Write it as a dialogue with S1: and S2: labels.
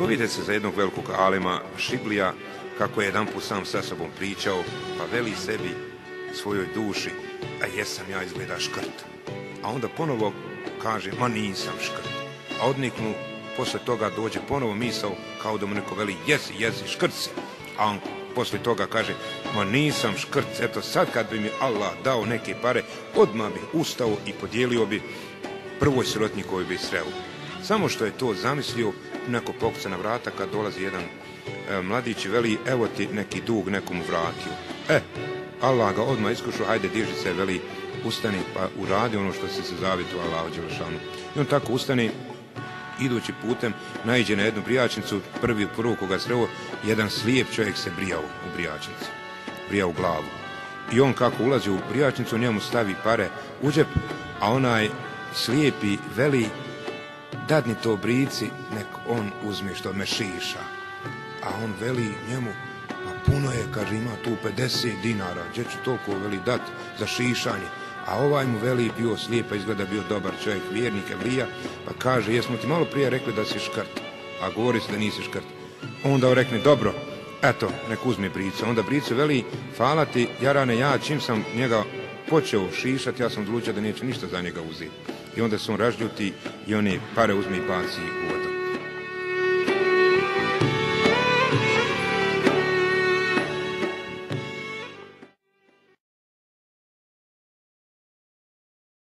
S1: Povide se za jednog velikog alima Šiblija kako je jedan put sam sa sobom pričao, pa veli sebi svojoj duši, a jesam ja izgleda škrt. A onda ponovo kaže, ma nisam škrt. A odniknu, posle toga dođe ponovo misao, kao da mu neko veli, jesi, jesi, škrt si. A on poslije toga kaže, ma nisam škrt, eto sad kad bi mi Allah dao neke pare, odmah bi ustao i podijelio bi prvoj sirotnjikovoj bi sreo. Samo što je to zamislio, neko pokuca na vrata kad dolazi jedan e, mladić i veli, evo ti neki dug nekom vratio. E, Allah ga odmah iskušao, hajde diži se, veli, ustani pa uradi ono što si se zavjetu Allah Đelešanu. I on tako ustani, idući putem, naiđe na jednu brijačnicu, prvi prvo koga sreo, jedan slijep čovjek se brijao u brijačnici, brijao glavu. I on kako ulazi u brijačnicu, njemu stavi pare u džep, a onaj slijepi veli, dadni to brici, nek on uzme što me šiša. A on veli njemu, ma puno je, kaže, ima tu 50 dinara, gdje ću toliko veli dat za šišanje. A ovaj mu veli bio slijepa, izgleda bio dobar čovjek, vjernik, evlija, pa kaže, jesmo ti malo prije rekli da si škrt, a govori se da nisi škrt. Onda on rekne, dobro, eto, nek uzme bricu. Onda bricu veli, hvala ti, jarane, ja čim sam njega počeo šišati, ja sam odlučio da neće ništa za njega uzeti. I onda se on ražljuti i one pare uzme i baci u vodu.